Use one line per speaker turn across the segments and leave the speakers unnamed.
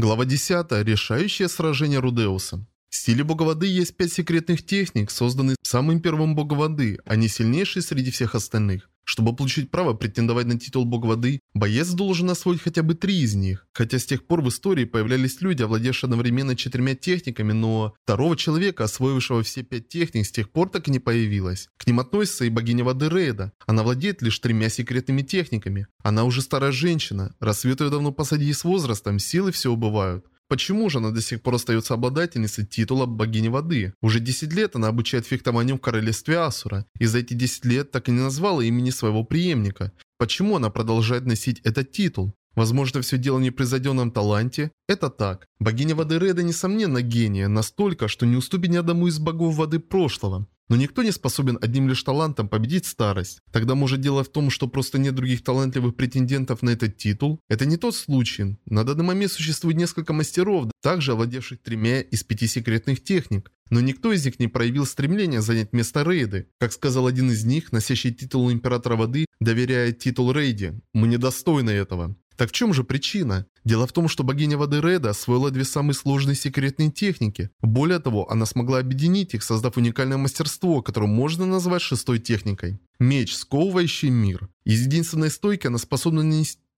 Глава 10. Решающее сражение Рудеуса. В стиле бога воды есть пять секретных техник, созданных самым первым богом воды, они сильнейшие среди всех остальных. Чтобы получить право претендовать на титул бога воды, боец должен освоить хотя бы три из них. Хотя с тех пор в истории появлялись люди, овладевшие одновременно четырьмя техниками, но второго человека, освоившего все пять техник, с тех пор так и не появилось. К ним относится и богиня воды Рейда. Она владеет лишь тремя секретными техниками. Она уже старая женщина. Рассвет ее давно посади с возрастом, силы все убывают. Почему же она до сих пор остается обладательницей титула богини воды? Уже 10 лет она обучает фехтованию в королевстве Асура, и за эти 10 лет так и не назвала имени своего преемника. Почему она продолжает носить этот титул? Возможно, все дело не при зайденном таланте? Это так. Богиня воды Реда, несомненно, гения, настолько, что не уступит ни одному из богов воды прошлого. Но никто не способен одним лишь талантом победить старость. Тогда может дело в том, что просто нет других талантливых претендентов на этот титул? Это не тот случай. На данный момент существует несколько мастеров, также овладевших тремя из пяти секретных техник. Но никто из них не проявил стремления занять место Рейды. Как сказал один из них, носящий титул Императора Воды, доверяет титул Рейде. Мы недостойны этого. Так в чем же причина? Дело в том, что богиня воды Реда освоила две самые сложные секретные техники. Более того, она смогла объединить их, создав уникальное мастерство, которое можно назвать шестой техникой. Меч, сковывающий мир. Из единственной стойки она способна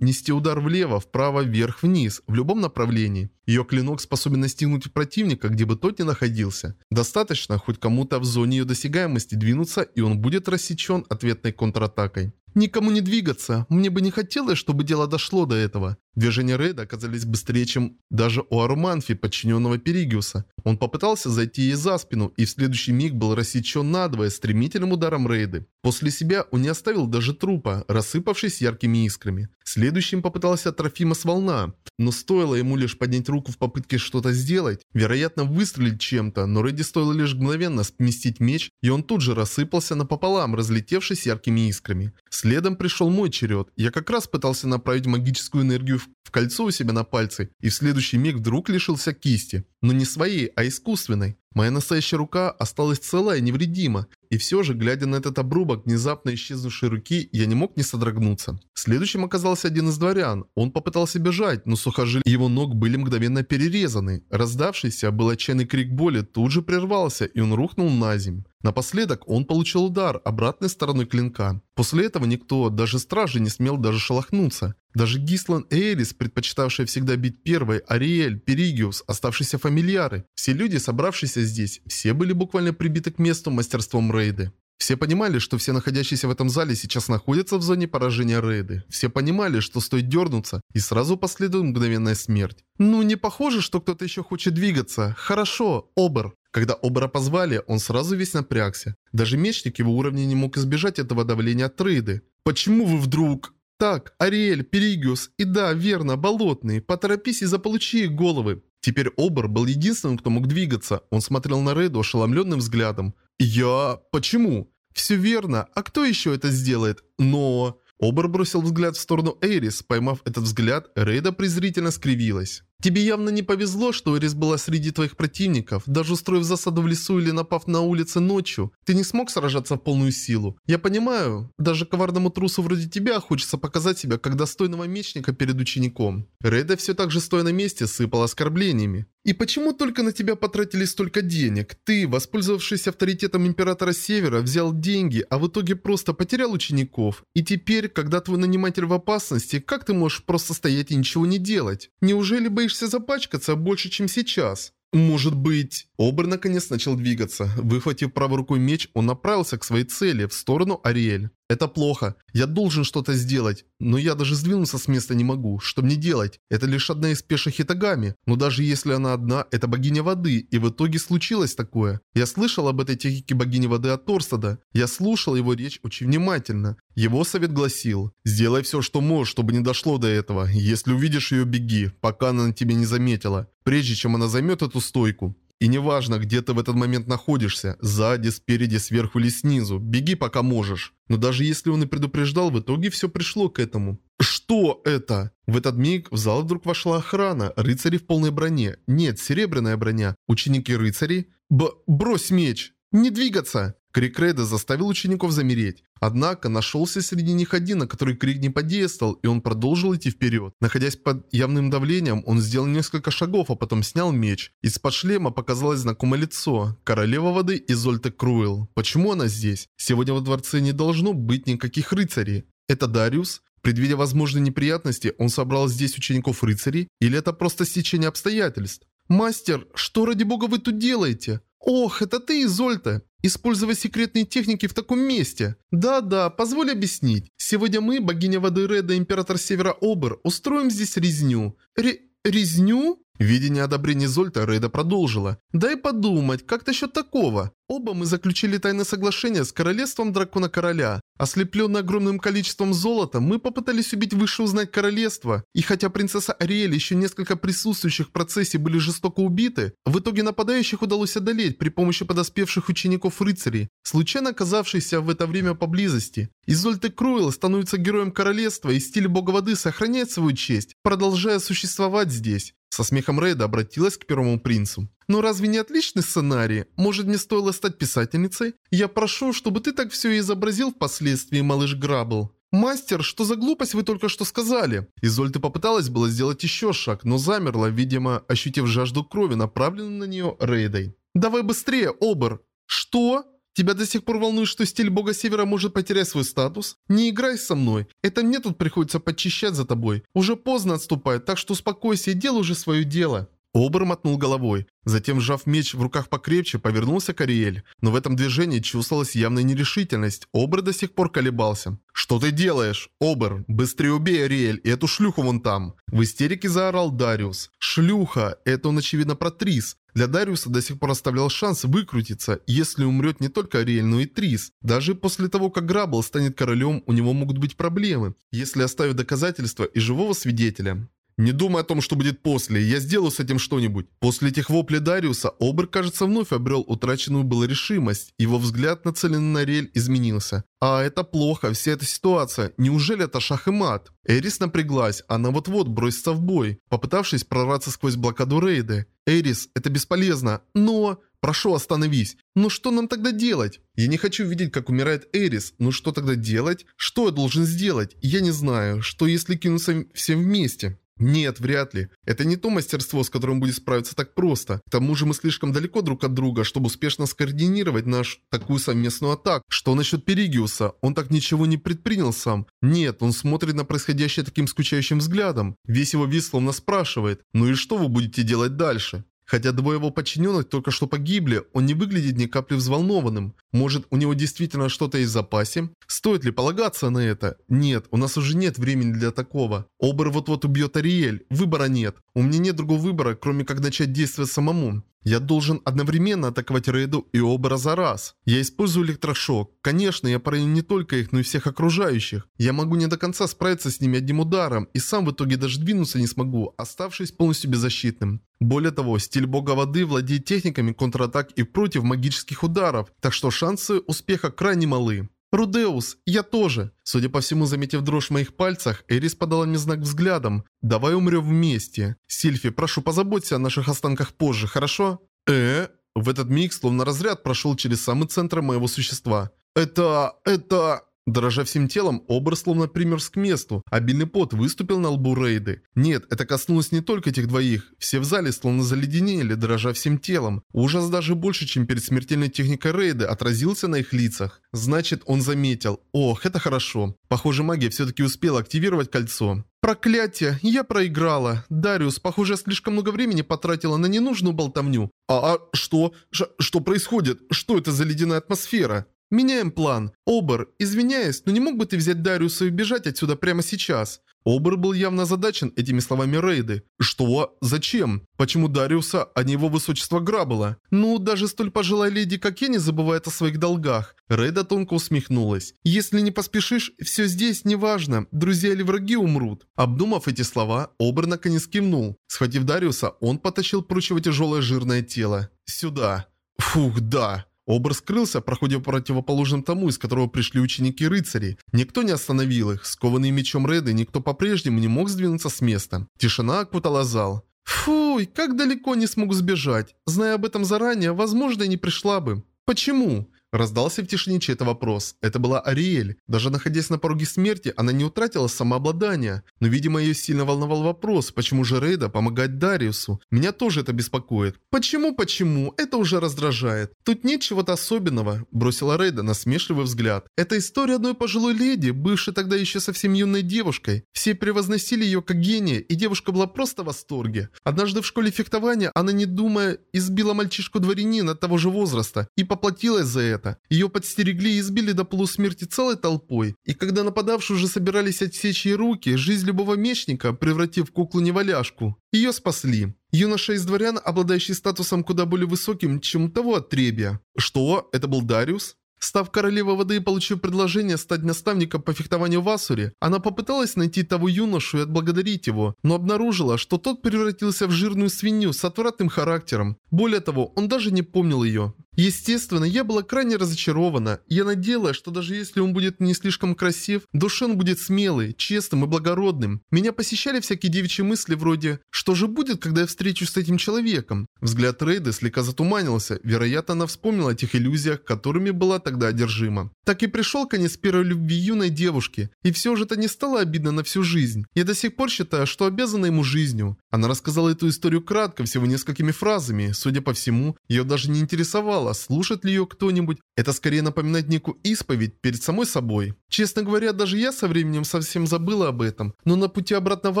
нести удар влево, вправо, вверх, вниз, в любом направлении. Ее клинок способен настигнуть противника, где бы тот ни находился. Достаточно хоть кому-то в зоне ее досягаемости двинуться, и он будет рассечен ответной контратакой. Никому не двигаться. Мне бы не хотелось, чтобы дело дошло до этого. Движения Рейда оказались быстрее, чем даже у Аруманфи, подчиненного Перигиуса. Он попытался зайти ей за спину, и в следующий миг был рассечен надвое стремительным ударом Рейды. После себя он не оставил даже трупа, рассыпавшись яркими искрами. Следующим попытался Трофимос Волна, но стоило ему лишь поднять руку в попытке что-то сделать, вероятно выстрелить чем-то, но Рейди стоило лишь мгновенно сместить меч, и он тут же рассыпался напополам, разлетевшись яркими искрами. Следом пришел мой черед. Я как раз пытался направить магическую энергию в кольцо у себя на пальце, и в следующий миг вдруг лишился кисти. Но не своей, а искусственной. Моя настоящая рука осталась целая и невредима, и все же, глядя на этот обрубок внезапно исчезнувшей руки, я не мог не содрогнуться. Следующим оказался один из дворян. Он попытался бежать, но сухожилия его ног были мгновенно перерезаны. Раздавшийся был отчаянный крик боли тут же прервался, и он рухнул на земь. Напоследок он получил удар обратной стороной клинка. После этого никто, даже стражи, не смел даже шелохнуться. Даже Гислан Эрис, предпочитавшие всегда бить первой, Ариэль, Перигиус, оставшиеся фамильяры. Все люди, собравшиеся здесь, все были буквально прибиты к месту мастерством рейды. Все понимали, что все находящиеся в этом зале сейчас находятся в зоне поражения рейды. Все понимали, что стоит дернуться, и сразу последует мгновенная смерть. Ну, не похоже, что кто-то еще хочет двигаться. Хорошо, Обер. Когда Обера позвали, он сразу весь напрягся. Даже мечник его уровня не мог избежать этого давления от рейды. «Почему вы вдруг...» «Так, Ариэль, Перигиус и да, верно, Болотный, поторопись и заполучи их головы». Теперь Обер был единственным, кто мог двигаться. Он смотрел на Рейду ошеломленным взглядом. «Я... почему?» «Все верно. А кто еще это сделает? Но...» Обер бросил взгляд в сторону Эйрис. Поймав этот взгляд, Рейда презрительно скривилась. Тебе явно не повезло, что Эрис была среди твоих противников. Даже устроив засаду в лесу или напав на улице ночью, ты не смог сражаться в полную силу. Я понимаю, даже коварному трусу вроде тебя хочется показать себя как достойного мечника перед учеником. Рейда все так же стоя на месте сыпал оскорблениями. И почему только на тебя потратили столько денег? Ты, воспользовавшись авторитетом Императора Севера, взял деньги, а в итоге просто потерял учеников. И теперь, когда твой наниматель в опасности, как ты можешь просто стоять и ничего не делать? Неужели боишься боишься запачкаться больше, чем сейчас. Может быть... Обр наконец начал двигаться. Выхватив правой рукой меч, он направился к своей цели, в сторону Ариэль. Это плохо. Я должен что-то сделать. Но я даже сдвинуться с места не могу. Что мне делать? Это лишь одна из пеших Хитагами. Но даже если она одна, это богиня воды. И в итоге случилось такое. Я слышал об этой технике богини воды от Торстада. Я слушал его речь очень внимательно. Его совет гласил, сделай все, что можешь, чтобы не дошло до этого. Если увидишь ее, беги, пока она на тебе не заметила. Прежде чем она займет эту стойку. И неважно, где ты в этот момент находишься, сзади, спереди, сверху или снизу, беги пока можешь. Но даже если он и предупреждал, в итоге все пришло к этому. Что это? В этот миг в зал вдруг вошла охрана, рыцари в полной броне. Нет, серебряная броня. Ученики рыцарей? Б... брось меч! Не двигаться! Крик Рейда заставил учеников замереть. Однако нашелся среди них один, на который крик не подействовал, и он продолжил идти вперед. Находясь под явным давлением, он сделал несколько шагов, а потом снял меч. Из-под шлема показалось знакомое лицо. Королева воды Изольта Круэл. Почему она здесь? Сегодня во дворце не должно быть никаких рыцарей. Это Дариус? Предвидя возможные неприятности, он собрал здесь учеников-рыцарей? Или это просто стечение обстоятельств? «Мастер, что ради бога вы тут делаете?» «Ох, это ты, Изольта! Использовать секретные техники в таком месте!» «Да-да, позволь объяснить. Сегодня мы, богиня воды Реда, император Севера Обер, устроим здесь резню». Ре... резню?» Видя неодобрение Зольта, Рейда продолжила. «Дай подумать, как насчет такого? Оба мы заключили тайное соглашение с королевством Дракона Короля. Ослепленный огромным количеством золота, мы попытались убить выше узнать королевство. И хотя принцесса Ариэль и еще несколько присутствующих в процессе были жестоко убиты, в итоге нападающих удалось одолеть при помощи подоспевших учеников-рыцарей, случайно оказавшихся в это время поблизости. Изольте Круэлл становится героем королевства и стиль бога воды сохраняет свою честь, продолжая существовать здесь. Со смехом Рейда обратилась к первому принцу. «Ну разве не отличный сценарий? Может мне стоило стать писательницей? Я прошу, чтобы ты так все и изобразил впоследствии, малыш Грабл». «Мастер, что за глупость вы только что сказали?» Изольда попыталась было сделать еще шаг, но замерла, видимо, ощутив жажду крови, направленную на нее Рейдой. «Давай быстрее, Обер!» «Что?» Тебя до сих пор волнует, что стиль бога севера может потерять свой статус? Не играй со мной. Это мне тут приходится подчищать за тобой. Уже поздно отступать, так что успокойся и делай уже свое дело. Обер мотнул головой. Затем, сжав меч в руках покрепче, повернулся к Ариэль. Но в этом движении чувствовалась явная нерешительность. Обер до сих пор колебался. «Что ты делаешь? Обер, быстрее убей Ариэль и эту шлюху вон там!» В истерике заорал Дариус. «Шлюха! Это он, очевидно, про Трис. Для Дариуса до сих пор оставлял шанс выкрутиться, если умрет не только Ариэль, но и Трис. Даже после того, как Грабл станет королем, у него могут быть проблемы, если оставить доказательства и живого свидетеля. Не думай о том, что будет после, я сделаю с этим что-нибудь. После этих воплей Дариуса, Обер, кажется, вновь обрел утраченную было решимость. Его взгляд, нацеленный на Рель, изменился. А это плохо, вся эта ситуация. Неужели это шах и мат? Эрис напряглась, она вот-вот бросится в бой, попытавшись прорваться сквозь блокаду рейды. Эрис, это бесполезно, но... Прошу, остановись. Ну что нам тогда делать? Я не хочу видеть, как умирает Эрис. Ну что тогда делать? Что я должен сделать? Я не знаю. Что если кинуться всем вместе? Нет, вряд ли. Это не то мастерство, с которым будет справиться так просто. К тому же мы слишком далеко друг от друга, чтобы успешно скоординировать нашу такую совместную атаку. Что насчет Перигиуса? Он так ничего не предпринял сам. Нет, он смотрит на происходящее таким скучающим взглядом. Весь его вид словно спрашивает, ну и что вы будете делать дальше? Хотя двое его подчиненных только что погибли, он не выглядит ни капли взволнованным. Может, у него действительно что-то есть в запасе? Стоит ли полагаться на это? Нет, у нас уже нет времени для такого. Обер вот-вот убьет Ариэль. Выбора нет. У меня нет другого выбора, кроме как начать действовать самому. Я должен одновременно атаковать Рейду и Обера за раз. Я использую электрошок. Конечно, я пораню не только их, но и всех окружающих. Я могу не до конца справиться с ними одним ударом, и сам в итоге даже двинуться не смогу, оставшись полностью беззащитным. Более того, стиль бога воды владеет техниками контратак и против магических ударов, так что шансы успеха крайне малы. «Рудеус, я тоже!» Судя по всему, заметив дрожь в моих пальцах, Эрис подала мне знак взглядом. «Давай умрем вместе. Сильфи, прошу, позаботься о наших останках позже, хорошо?» «Э?» В этот миг, словно разряд, прошел через самый центр моего существа. «Это... это...» Дрожа всем телом, Обер словно примерз к месту. Обильный пот выступил на лбу Рейды. Нет, это коснулось не только этих двоих. Все в зале словно заледенели, дрожа всем телом. Ужас даже больше, чем перед смертельной техникой Рейды, отразился на их лицах. Значит, он заметил. Ох, это хорошо. Похоже, магия все-таки успела активировать кольцо. Проклятие, я проиграла. Дариус, похоже, слишком много времени потратила на ненужную болтовню. А, а что? Ш что происходит? Что это за ледяная атмосфера? «Меняем план. Обер, извиняюсь, но не мог бы ты взять Дариуса и бежать отсюда прямо сейчас?» Обер был явно озадачен этими словами Рейды. «Что? Зачем? Почему Дариуса, а не его высочество Граббела? Ну, даже столь пожилая леди, как я, не забывает о своих долгах». Рейда тонко усмехнулась. «Если не поспешишь, все здесь неважно, друзья или враги умрут». Обдумав эти слова, Обер наконец кивнул. Схватив Дариуса, он потащил прочь его тяжелое жирное тело. «Сюда». «Фух, да». Образ скрылся, проходя противоположным тому, из которого пришли ученики-рыцари. Никто не остановил их. Скованный мечом Реды, никто по-прежнему не мог сдвинуться с места. Тишина окутала зал. Фуй, как далеко не смогу сбежать. Зная об этом заранее, возможно, и не пришла бы. Почему? Раздался в тишине чей-то вопрос. Это была Ариэль. Даже находясь на пороге смерти, она не утратила самообладания. Но, видимо, ее сильно волновал вопрос, почему же Рейда помогает Дариусу. Меня тоже это беспокоит. Почему, почему? Это уже раздражает. Тут нет чего-то особенного, бросила Рейда насмешливый взгляд. Это история одной пожилой леди, бывшей тогда еще совсем юной девушкой. Все превозносили ее как гения, и девушка была просто в восторге. Однажды в школе фехтования она, не думая, избила мальчишку-дворянина того же возраста и поплатилась за это это. Ее подстерегли и избили до полусмерти целой толпой. И когда нападавшие уже собирались отсечь ей руки, жизнь любого мечника, превратив куклу-неваляшку, ее спасли. Юноша из дворян, обладающий статусом куда более высоким, чем того отребья. Что? Это был Дариус? Став королевой воды и получив предложение стать наставником по фехтованию в Асуре, она попыталась найти того юношу и отблагодарить его, но обнаружила, что тот превратился в жирную свинью с отвратным характером. Более того, он даже не помнил ее. Естественно, я была крайне разочарована. Я надеялась, что даже если он будет не слишком красив, душе он будет смелый, честным и благородным. Меня посещали всякие девичьи мысли вроде «Что же будет, когда я встречусь с этим человеком?» Взгляд Рейды слегка затуманился. Вероятно, она вспомнила о тех иллюзиях, которыми была тогда одержима. Так и пришел конец первой любви юной девушки. И все же это не стало обидно на всю жизнь. Я до сих пор считаю, что обязана ему жизнью. Она рассказала эту историю кратко, всего несколькими фразами. Судя по всему, ее даже не интересовало, знала, слушает ли ее кто-нибудь. Это скорее напоминает некую исповедь перед самой собой. Честно говоря, даже я со временем совсем забыла об этом. Но на пути обратно в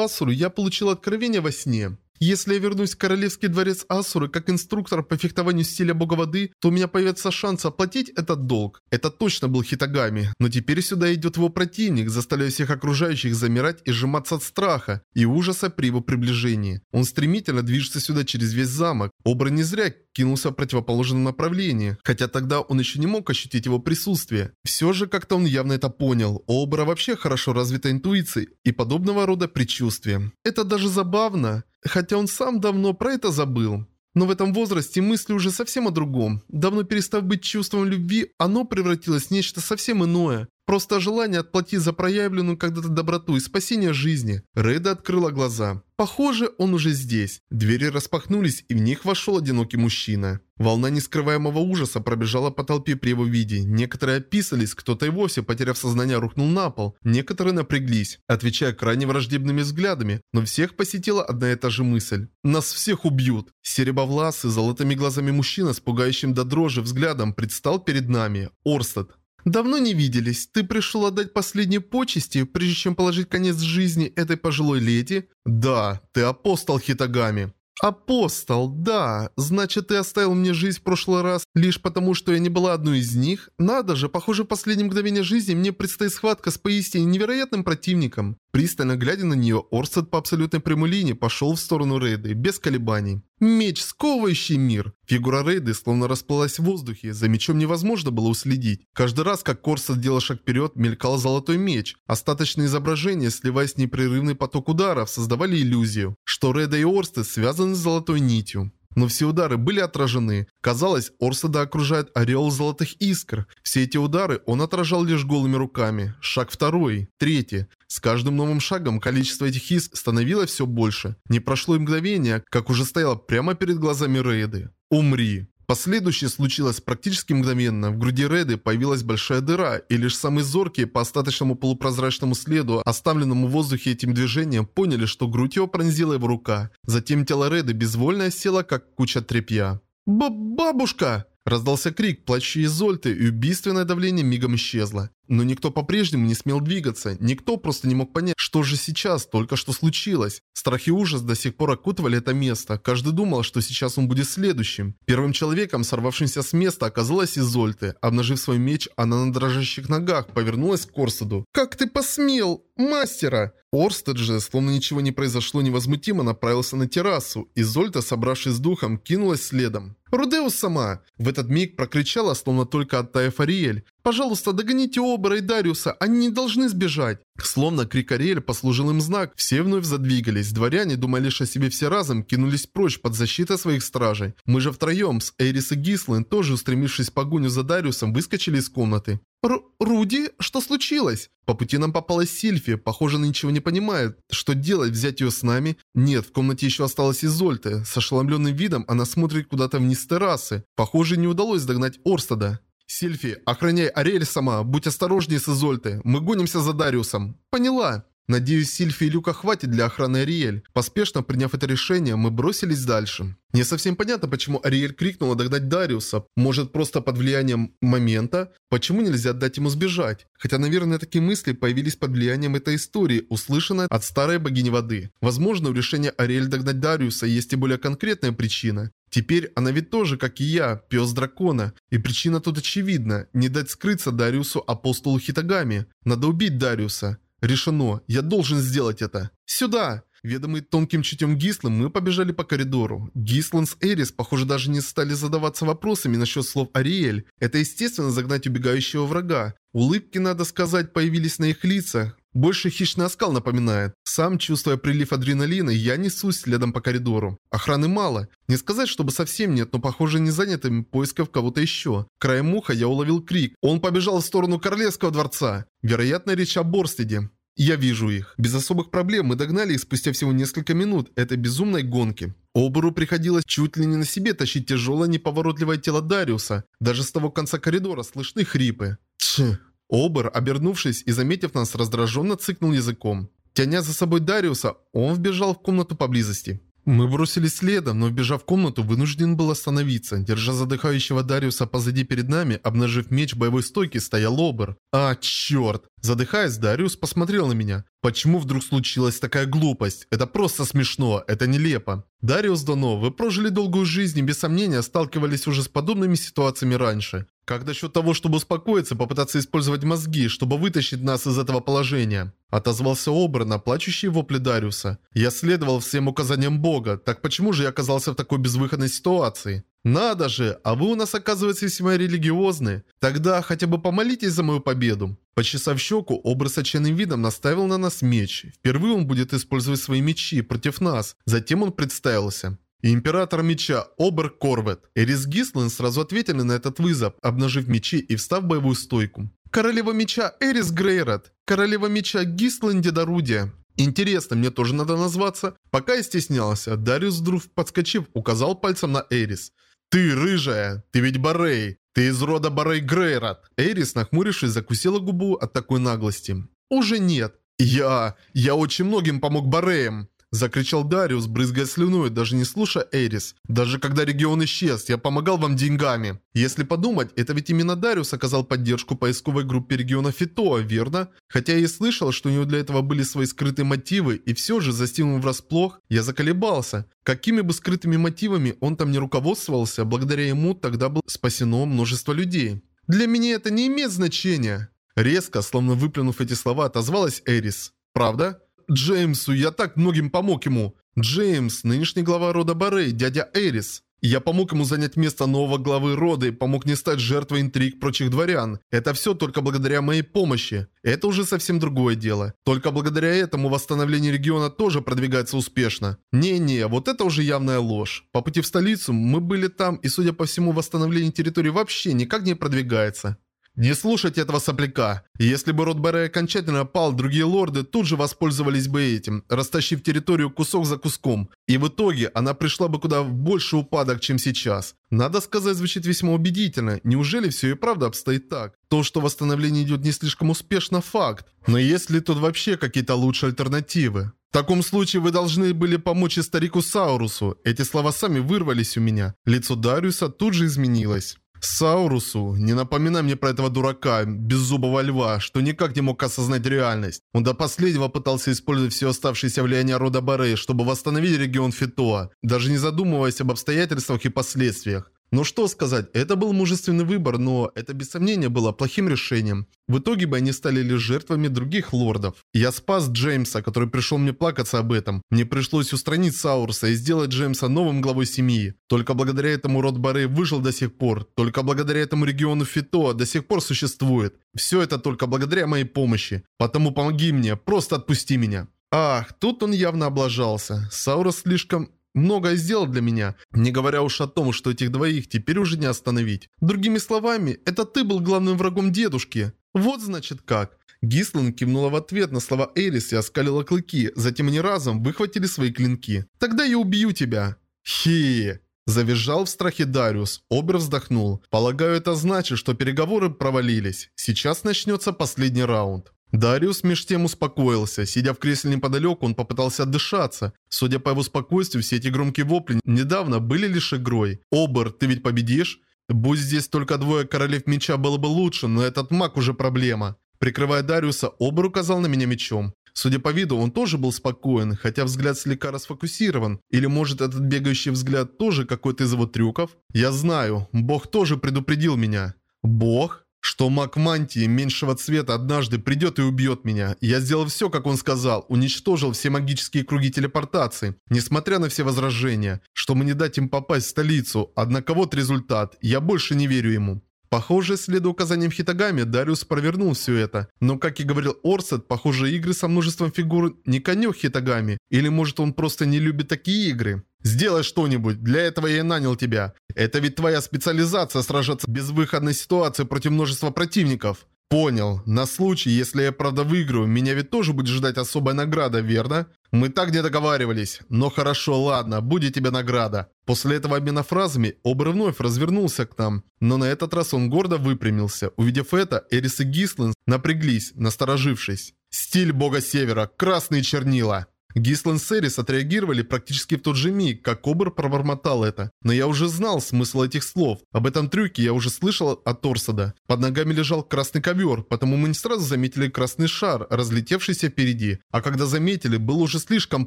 Асуру я получила откровение во сне. Если я вернусь в Королевский дворец Асуры как инструктор по фехтованию стиля бога воды, то у меня появится шанс оплатить этот долг. Это точно был Хитагами, но теперь сюда идет его противник, заставляя всех окружающих замирать и сжиматься от страха и ужаса при его приближении. Он стремительно движется сюда через весь замок. Обра не зря кинулся в противоположном направлении, хотя тогда он еще не мог ощутить его присутствие. Все же как-то он явно это понял. Обра вообще хорошо развита интуиция и подобного рода предчувствия. Это даже забавно хотя он сам давно про это забыл. Но в этом возрасте мысли уже совсем о другом. Давно перестав быть чувством любви, оно превратилось в нечто совсем иное. Просто желание отплатить за проявленную когда-то доброту и спасение жизни. Рейда открыла глаза. Похоже, он уже здесь. Двери распахнулись, и в них вошел одинокий мужчина. Волна нескрываемого ужаса пробежала по толпе при его виде. Некоторые описались, кто-то и вовсе, потеряв сознание, рухнул на пол. Некоторые напряглись, отвечая крайне враждебными взглядами, но всех посетила одна и та же мысль. «Нас всех убьют!» Серебовласый, золотыми глазами мужчина с пугающим до дрожи взглядом предстал перед нами. Орстед. «Давно не виделись. Ты пришел отдать последние почести, прежде чем положить конец жизни этой пожилой леди?» «Да, ты апостол Хитагами». «Апостол, да. Значит, ты оставил мне жизнь в прошлый раз лишь потому, что я не была одной из них? Надо же, похоже, в последнее мгновение жизни мне предстоит схватка с поистине невероятным противником». Пристально глядя на нее, Орсет по абсолютной прямой линии пошел в сторону Рейды, без колебаний. Меч, сковывающий мир. Фигура Рейды словно расплылась в воздухе, за мечом невозможно было уследить. Каждый раз, как Корсет делал шаг вперед, мелькал золотой меч. Остаточные изображения, сливаясь в непрерывный поток ударов, создавали иллюзию, что Рейда и Орстед связаны с золотой нитью. Но все удары были отражены. Казалось, Орседа окружает ореол золотых искр. Все эти удары он отражал лишь голыми руками. Шаг второй, третий. С каждым новым шагом количество этих искр становилось все больше. Не прошло и мгновение, как уже стояло прямо перед глазами Рейды. «Умри!» Последующее случилось практически мгновенно. В груди Реды появилась большая дыра, и лишь самые зоркие по остаточному полупрозрачному следу, оставленному в воздухе этим движением, поняли, что грудь его пронзила его рука. Затем тело Реды безвольно село, как куча тряпья. «Бабушка!» Раздался крик, плачущий Изольты, и убийственное давление мигом исчезло. Но никто по-прежнему не смел двигаться, никто просто не мог понять, что же сейчас только что случилось. Страх и ужас до сих пор окутывали это место, каждый думал, что сейчас он будет следующим. Первым человеком, сорвавшимся с места, оказалась Изольты. Обнажив свой меч, она на дрожащих ногах повернулась к Корсаду. «Как ты посмел, мастера!» Орстед же, словно ничего не произошло, невозмутимо направился на террасу. Изольта, собравшись с духом, кинулась следом. «Рудеус сама!» В этот миг прокричала, словно только оттаив Ариэль. «Пожалуйста, догоните Обера и Дариуса, они не должны сбежать!» Словно крик Ариэль послужил им знак, все вновь задвигались. Дворяне, думая лишь о себе все разом, кинулись прочь под защитой своих стражей. Мы же втроем, с Эрис и Гислен, тоже устремившись в погоню за Дариусом, выскочили из комнаты. Ру «Руди, что случилось?» По пути нам попалась Сильфи, похоже, она ничего не понимает. Что делать, взять ее с нами? Нет, в комнате еще осталась Изольта. С ошеломленным видом она смотрит куда-то вниз террасы. Похоже, не удалось догнать Орстада. Сильфи, охраняй Ариэль сама, будь осторожнее с Изольтой, мы гонимся за Дариусом. Поняла. Надеюсь, Сильфи и Люка хватит для охраны Ариэль. Поспешно приняв это решение, мы бросились дальше. Не совсем понятно, почему Ариэль крикнула догнать Дариуса. Может, просто под влиянием момента? Почему нельзя дать ему сбежать? Хотя, наверное, такие мысли появились под влиянием этой истории, услышанной от старой богини воды. Возможно, у решения Ариэль догнать Дариуса есть и более конкретная причина. Теперь она ведь тоже, как и я, пес дракона. И причина тут очевидна. Не дать скрыться Дариусу апостолу Хитагами. Надо убить Дариуса. Решено. Я должен сделать это. Сюда! Ведомый тонким чутьем Гислым, мы побежали по коридору. Гислан с Эрис, похоже, даже не стали задаваться вопросами насчет слов Ариэль. Это естественно загнать убегающего врага. Улыбки, надо сказать, появились на их лицах. Больше хищный оскал напоминает. Сам, чувствуя прилив адреналина, я несусь следом по коридору. Охраны мало. Не сказать, чтобы совсем нет, но похоже не занятыми поисков кого-то еще. Краем уха я уловил крик. Он побежал в сторону Королевского дворца. Вероятно, речь о Борстеде. Я вижу их. Без особых проблем мы догнали их спустя всего несколько минут этой безумной гонки. Обору приходилось чуть ли не на себе тащить тяжелое неповоротливое тело Дариуса. Даже с того конца коридора слышны хрипы. Тш. Обер, обернувшись и заметив нас, раздраженно цыкнул языком. Тяня за собой Дариуса, он вбежал в комнату поблизости. Мы бросились следом, но вбежав в комнату, вынужден был остановиться. Держа задыхающего Дариуса позади перед нами, обнажив меч боевой стойки, стоял Обер. А, черт! Задыхаясь, Дариус посмотрел на меня. Почему вдруг случилась такая глупость? Это просто смешно, это нелепо. Дариус Дано, вы прожили долгую жизнь и без сомнения сталкивались уже с подобными ситуациями раньше. Как насчет того, чтобы успокоиться, попытаться использовать мозги, чтобы вытащить нас из этого положения? Отозвался Обр на плачущие вопли Дариуса. Я следовал всем указаниям Бога, так почему же я оказался в такой безвыходной ситуации? Надо же, а вы у нас оказывается весьма религиозны. Тогда хотя бы помолитесь за мою победу. Почесав щеку, Обр с отчаянным видом наставил на нас меч. Впервые он будет использовать свои мечи против нас. Затем он представился. Император меча Обер Корвет. Эрис Гислен сразу ответили на этот вызов, обнажив мечи и встав в боевую стойку. Королева меча Эрис Грейрот. Королева меча Гислен Дедорудия. Интересно, мне тоже надо назваться? Пока я стеснялся, Дариус вдруг подскочив, указал пальцем на Эрис. «Ты рыжая! Ты ведь Барей! Ты из рода Барей Грейрот!» Эрис, нахмурившись, закусила губу от такой наглости. «Уже нет. Я... Я очень многим помог Бареям. Закричал Дариус, брызгая слюной, даже не слушая Эрис. «Даже когда регион исчез, я помогал вам деньгами». Если подумать, это ведь именно Дариус оказал поддержку поисковой группе региона Фитоа, верно? Хотя я и слышал, что у него для этого были свои скрытые мотивы, и все же, застигнув врасплох, я заколебался. Какими бы скрытыми мотивами он там не руководствовался, благодаря ему тогда было спасено множество людей. «Для меня это не имеет значения». Резко, словно выплюнув эти слова, отозвалась Эрис. «Правда?» Джеймсу, я так многим помог ему. Джеймс, нынешний глава рода Барей, дядя Эрис. Я помог ему занять место нового главы рода и помог не стать жертвой интриг прочих дворян. Это все только благодаря моей помощи. Это уже совсем другое дело. Только благодаря этому восстановление региона тоже продвигается успешно. Не-не, вот это уже явная ложь. По пути в столицу мы были там, и судя по всему, восстановление территории вообще никак не продвигается. Не слушайте этого сопляка. Если бы род Бере окончательно пал, другие лорды тут же воспользовались бы этим, растащив территорию кусок за куском. И в итоге она пришла бы куда в больший упадок, чем сейчас. Надо сказать, звучит весьма убедительно. Неужели все и правда обстоит так? То, что восстановление идет не слишком успешно, факт. Но есть ли тут вообще какие-то лучшие альтернативы? В таком случае вы должны были помочь и старику Саурусу. Эти слова сами вырвались у меня. Лицо Дариуса тут же изменилось. Саурусу, не напоминай мне про этого дурака, беззубого льва, что никак не мог осознать реальность. Он до последнего пытался использовать все оставшееся влияние рода Барей, чтобы восстановить регион Фитоа, даже не задумываясь об обстоятельствах и последствиях. Ну что сказать, это был мужественный выбор, но это без сомнения было плохим решением. В итоге бы они стали лишь жертвами других лордов. Я спас Джеймса, который пришел мне плакаться об этом. Мне пришлось устранить Саурса и сделать Джеймса новым главой семьи. Только благодаря этому род Барей выжил до сих пор. Только благодаря этому региону Фитоа до сих пор существует. Все это только благодаря моей помощи. Потому помоги мне, просто отпусти меня. Ах, тут он явно облажался. Саурус слишком многое сделал для меня, не говоря уж о том, что этих двоих теперь уже не остановить. Другими словами, это ты был главным врагом дедушки. Вот значит как. Гислан кивнула в ответ на слова Эрис и оскалила клыки, затем они разом выхватили свои клинки. «Тогда я убью тебя!» «Хи!» Завизжал в страхе Дариус. Обер вздохнул. Полагаю, это значит, что переговоры провалились. Сейчас начнется последний раунд. Дариус меж тем успокоился. Сидя в кресле неподалеку, он попытался отдышаться. Судя по его спокойствию, все эти громкие вопли недавно были лишь игрой. «Обер, ты ведь победишь?» «Будь здесь только двое королев меча, было бы лучше, но этот маг уже проблема». Прикрывая Дариуса, Обер указал на меня мечом. Судя по виду, он тоже был спокоен, хотя взгляд слегка расфокусирован. Или может этот бегающий взгляд тоже какой-то из его трюков? Я знаю, Бог тоже предупредил меня. Бог? Что маг мантии меньшего цвета однажды придет и убьет меня. Я сделал все, как он сказал, уничтожил все магические круги телепортации, несмотря на все возражения, чтобы не дать им попасть в столицу. Однако вот результат, я больше не верю ему. Похоже, следуя указаниям Хитагами, Дариус провернул все это. Но, как и говорил Орсет, похоже, игры со множеством фигур не конек Хитагами. Или может он просто не любит такие игры? Сделай что-нибудь, для этого я и нанял тебя. Это ведь твоя специализация сражаться в безвыходной ситуации против множества противников. Понял. На случай, если я правда выиграю, меня ведь тоже будет ждать особая награда, верно? Мы так не договаривались. Но хорошо, ладно, будет тебе награда. После этого обмена фразами Обр вновь развернулся к нам. Но на этот раз он гордо выпрямился. Увидев это, Эрис и Гислен напряглись, насторожившись. Стиль бога севера. Красные чернила. Гислан с Эрис отреагировали практически в тот же миг, как Обер пробормотал это. Но я уже знал смысл этих слов. Об этом трюке я уже слышал от Торсада. Под ногами лежал красный ковер, потому мы не сразу заметили красный шар, разлетевшийся впереди. А когда заметили, было уже слишком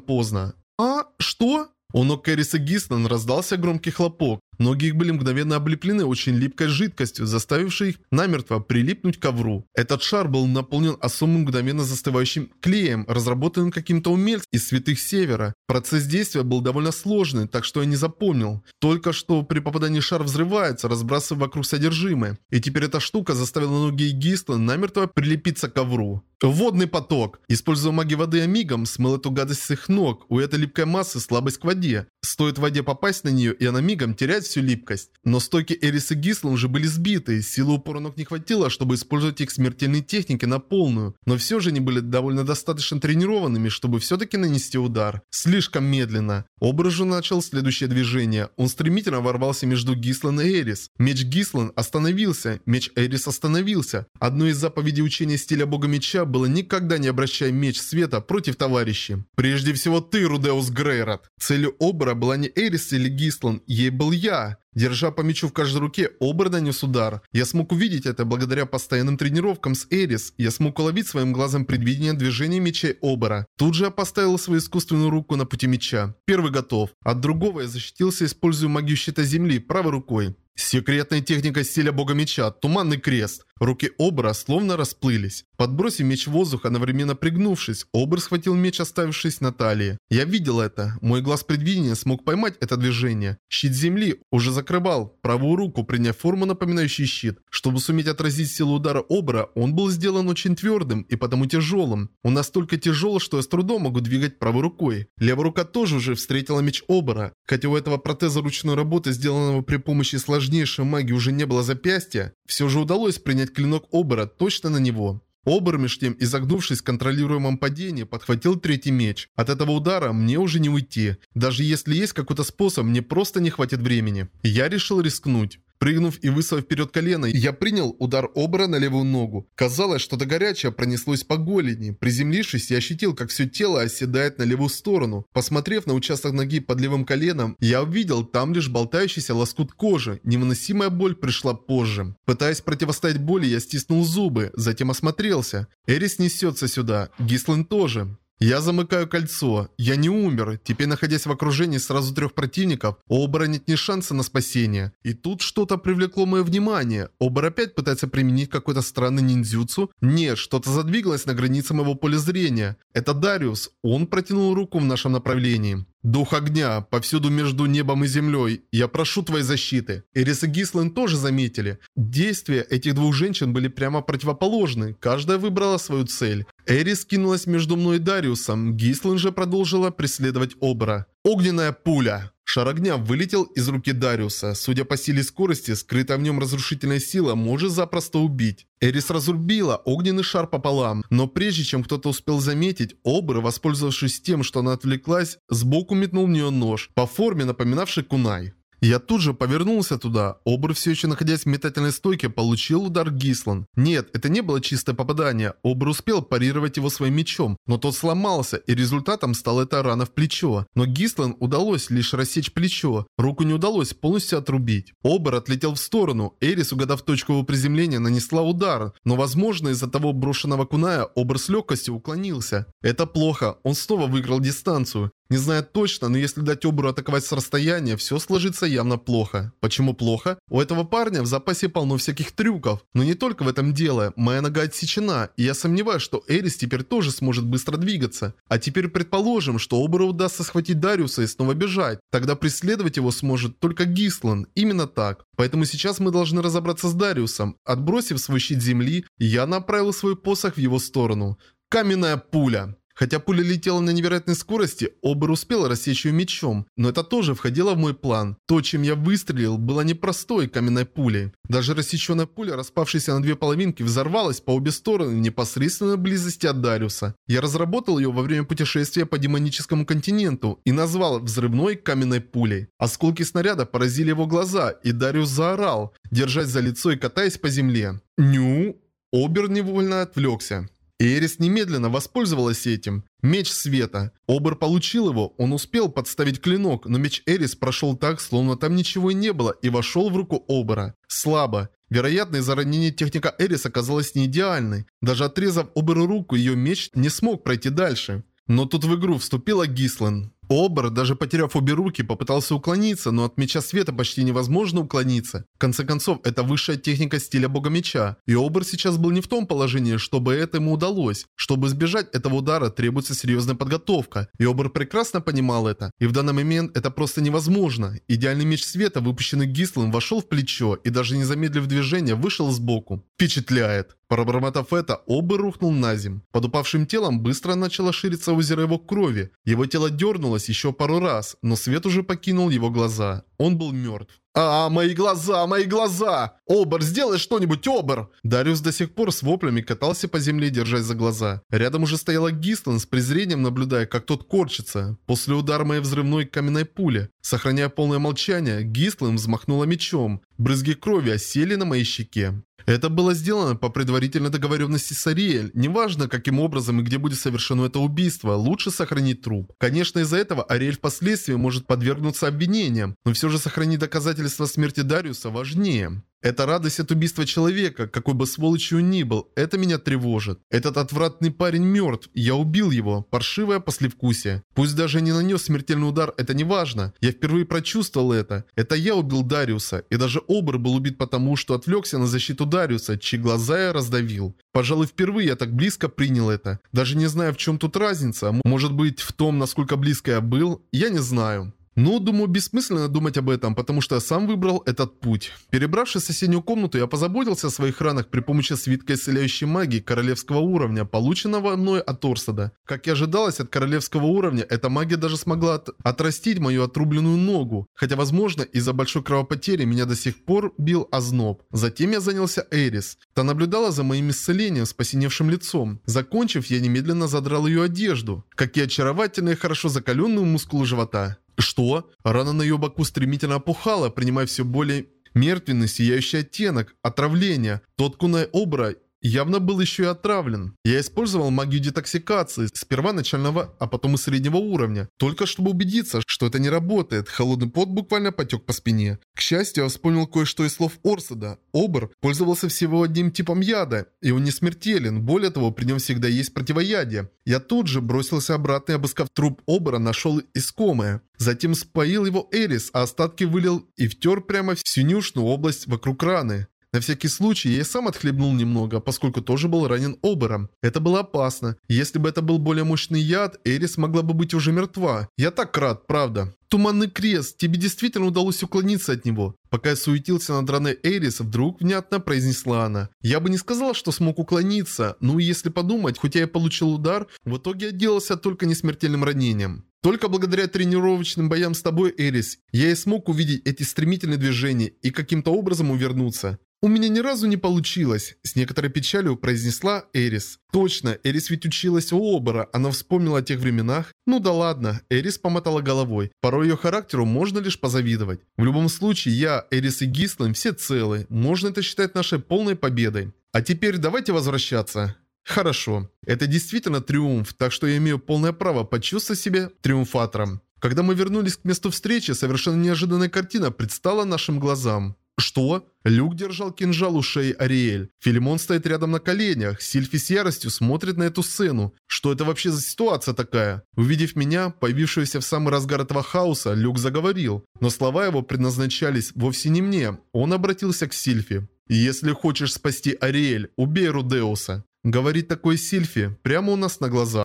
поздно. «А? Что?» У ног Кэриса Гислан раздался громкий хлопок. Ноги их были мгновенно облеплены очень липкой жидкостью, заставившей их намертво прилипнуть к ковру. Этот шар был наполнен особым мгновенно застывающим клеем, разработанным каким-то умельцем из святых севера. Процесс действия был довольно сложный, так что я не запомнил. Только что при попадании шар взрывается, разбрасывая вокруг содержимое. И теперь эта штука заставила ноги Гисла намертво прилепиться к ковру. Водный поток. Используя магии воды Амигом, смыл эту гадость с их ног. У этой липкой массы слабость к воде. Стоит воде попасть на нее, и она мигом теряет всю липкость. Но стойки Эрис и Гисла уже были сбиты, силы упора ног не хватило, чтобы использовать их смертельные техники на полную. Но все же они были довольно достаточно тренированными, чтобы все-таки нанести удар. Слишком медленно. Образ же начал следующее движение. Он стремительно ворвался между Гислан и Эрис. Меч Гислан остановился, меч Эрис остановился. Одной из заповедей учения стиля бога меча было никогда не обращай меч света против товарищей. Прежде всего ты, Рудеус Грейрот. Целью Обра была не Эрис или Гислан, ей был я. Держа по мячу в каждой руке, Обер нанес удар. Я смог увидеть это благодаря постоянным тренировкам с Эрис. Я смог уловить своим глазом предвидение движения мечей Обера. Тут же я поставил свою искусственную руку на пути меча. Первый готов. От другого я защитился, используя магию щита земли правой рукой. Секретная техника стиля бога меча, туманный крест. Руки Обра словно расплылись. Подбросив меч в воздух, одновременно пригнувшись, Обр схватил меч, оставившись на талии. Я видел это. Мой глаз предвидения смог поймать это движение. Щит земли уже закрывал правую руку, приняв форму, напоминающую щит. Чтобы суметь отразить силу удара Обра, он был сделан очень твердым и потому тяжелым. Он настолько тяжел, что я с трудом могу двигать правой рукой. Левая рука тоже уже встретила меч Обра. Хотя у этого протеза ручной работы, сделанного при помощи сложнейшей магии, уже не было запястья, все же удалось принять клинок Обера точно на него. Обер, меж тем, изогнувшись в контролируемом падении, подхватил третий меч. От этого удара мне уже не уйти. Даже если есть какой-то способ, мне просто не хватит времени. Я решил рискнуть. Прыгнув и высовав вперед колено, я принял удар обра на левую ногу. Казалось, что-то горячее пронеслось по голени. Приземлившись, я ощутил, как все тело оседает на левую сторону. Посмотрев на участок ноги под левым коленом, я увидел там лишь болтающийся лоскут кожи. Невыносимая боль пришла позже. Пытаясь противостоять боли, я стиснул зубы, затем осмотрелся. Эрис несется сюда. Гислен тоже. Я замыкаю кольцо. Я не умер. Теперь, находясь в окружении сразу трех противников, у Обера нет ни шанса на спасение. И тут что-то привлекло мое внимание. Обер опять пытается применить какой-то странный ниндзюцу? Нет, что-то задвигалось на границе моего поля зрения. Это Дариус. Он протянул руку в нашем направлении. «Дух огня, повсюду между небом и землей, я прошу твоей защиты». Эрис и Гислен тоже заметили. Действия этих двух женщин были прямо противоположны, каждая выбрала свою цель. Эрис кинулась между мной и Дариусом, Гислен же продолжила преследовать Обра. Огненная пуля. Шар огня вылетел из руки Дариуса. Судя по силе скорости, скрытая в нем разрушительная сила может запросто убить. Эрис разрубила огненный шар пополам, но прежде чем кто-то успел заметить, Обр, воспользовавшись тем, что она отвлеклась, сбоку метнул в нее нож, по форме напоминавший кунай. Я тут же повернулся туда. Обр, все еще находясь в метательной стойке, получил удар Гислан. Нет, это не было чистое попадание. Обр успел парировать его своим мечом, но тот сломался, и результатом стала эта рана в плечо. Но Гислан удалось лишь рассечь плечо. Руку не удалось полностью отрубить. Обр отлетел в сторону. Эрис, угадав точку его приземления, нанесла удар. Но, возможно, из-за того брошенного куная, Обр с легкостью уклонился. Это плохо. Он снова выиграл дистанцию. Не знаю точно, но если дать Обру атаковать с расстояния, все сложится явно плохо. Почему плохо? У этого парня в запасе полно всяких трюков. Но не только в этом дело. Моя нога отсечена, и я сомневаюсь, что Эрис теперь тоже сможет быстро двигаться. А теперь предположим, что Обру удастся схватить Дариуса и снова бежать. Тогда преследовать его сможет только Гислан. Именно так. Поэтому сейчас мы должны разобраться с Дариусом. Отбросив свой щит земли, я направил свой посох в его сторону. Каменная пуля. Хотя пуля летела на невероятной скорости, Обер успел рассечь ее мечом, но это тоже входило в мой план. То, чем я выстрелил, было непростой каменной пулей. Даже рассеченная пуля, распавшаяся на две половинки, взорвалась по обе стороны в непосредственной близости от Дариуса. Я разработал ее во время путешествия по демоническому континенту и назвал взрывной каменной пулей. Осколки снаряда поразили его глаза, и Дариус заорал, держась за лицо и катаясь по земле. «Ню?» Обер невольно отвлекся. Эрис немедленно воспользовалась этим. Меч света. Обер получил его, он успел подставить клинок, но меч Эрис прошел так, словно там ничего и не было, и вошел в руку Обера. Слабо. Вероятно, из-за ранения техника Эрис оказалась не идеальной. Даже отрезав Оберу руку, ее меч не смог пройти дальше. Но тут в игру вступила Гислан. Обр, даже потеряв обе руки, попытался уклониться, но от меча света почти невозможно уклониться. В конце концов, это высшая техника стиля бога меча. И Обр сейчас был не в том положении, чтобы это ему удалось. Чтобы избежать этого удара, требуется серьезная подготовка. И Обр прекрасно понимал это. И в данный момент это просто невозможно. Идеальный меч света, выпущенный Гислом, вошел в плечо и даже не замедлив движение, вышел сбоку. Впечатляет. Пробормотав это, Обер рухнул на земь. Под упавшим телом быстро начало шириться озеро его крови. Его тело дернулось еще пару раз, но свет уже покинул его глаза. Он был мертв. «А, мои глаза, мои глаза! Обер, сделай что-нибудь, Обер!» Дариус до сих пор с воплями катался по земле, держась за глаза. Рядом уже стояла Гислан с презрением, наблюдая, как тот корчится. После удара моей взрывной каменной пули. Сохраняя полное молчание, Гислан взмахнула мечом. Брызги крови осели на моей щеке. Это было сделано по предварительной договоренности с Ариэль. Неважно, каким образом и где будет совершено это убийство, лучше сохранить труп. Конечно, из-за этого Ариэль впоследствии может подвергнуться обвинениям, но все же сохранить доказательства смерти Дариуса важнее. Это радость от убийства человека, какой бы сволочью ни был. Это меня тревожит. Этот отвратный парень мертв. Я убил его. Паршивое послевкусие. Пусть даже не нанес смертельный удар, это не важно. Я впервые прочувствовал это. Это я убил Дариуса. И даже Обр был убит потому, что отвлекся на защиту Дариуса, чьи глаза я раздавил. Пожалуй, впервые я так близко принял это. Даже не знаю, в чем тут разница. Может быть, в том, насколько близко я был? Я не знаю. Но, думаю, бессмысленно думать об этом, потому что я сам выбрал этот путь. Перебравшись в соседнюю комнату, я позаботился о своих ранах при помощи свитка исцеляющей магии королевского уровня, полученного мной от Орсада. Как и ожидалось от королевского уровня, эта магия даже смогла от... отрастить мою отрубленную ногу. Хотя, возможно, из-за большой кровопотери меня до сих пор бил озноб. Затем я занялся Эрис. Та наблюдала за моим исцелением с посиневшим лицом. Закончив, я немедленно задрал ее одежду. Какие очаровательные, хорошо закаленные мускулы живота. Что? Рана на ее боку стремительно опухала, принимая все более мертвенный сияющий оттенок, отравление. Тот кунай обра явно был еще и отравлен. Я использовал магию детоксикации, сперва начального, а потом и среднего уровня, только чтобы убедиться, что это не работает. Холодный пот буквально потек по спине. К счастью, я вспомнил кое-что из слов Орсада. Обр пользовался всего одним типом яда, и он не смертелен, более того, при нем всегда есть противоядие. Я тут же бросился обратно и, обыскав труп Обра, нашел искомое. Затем споил его Эрис, а остатки вылил и втер прямо в синюшную область вокруг раны. На всякий случай я и сам отхлебнул немного, поскольку тоже был ранен обером. Это было опасно. Если бы это был более мощный яд, Эрис могла бы быть уже мертва. Я так рад, правда. Туманный крест, тебе действительно удалось уклониться от него. Пока я суетился над раной Эрис, вдруг внятно произнесла она. Я бы не сказала, что смог уклониться, ну если подумать, хотя я получил удар, в итоге отделался только несмертельным ранением. Только благодаря тренировочным боям с тобой, Эрис, я и смог увидеть эти стремительные движения и каким-то образом увернуться. «У меня ни разу не получилось», – с некоторой печалью произнесла Эрис. «Точно, Эрис ведь училась у Обера, она вспомнила о тех временах». «Ну да ладно», – Эрис помотала головой. «Порой ее характеру можно лишь позавидовать. В любом случае, я, Эрис и Гислан все целы. Можно это считать нашей полной победой. А теперь давайте возвращаться». Хорошо. Это действительно триумф, так что я имею полное право почувствовать себя триумфатором. Когда мы вернулись к месту встречи, совершенно неожиданная картина предстала нашим глазам. Что? Люк держал кинжал у шеи Ариэль. Филимон стоит рядом на коленях. Сильфи с яростью смотрит на эту сцену. Что это вообще за ситуация такая? Увидев меня, появившегося в самый разгар этого хаоса, Люк заговорил. Но слова его предназначались вовсе не мне. Он обратился к Сильфи. «Если хочешь спасти Ариэль, убей Рудеуса». Говорит такой Сильфи прямо у нас на глазах.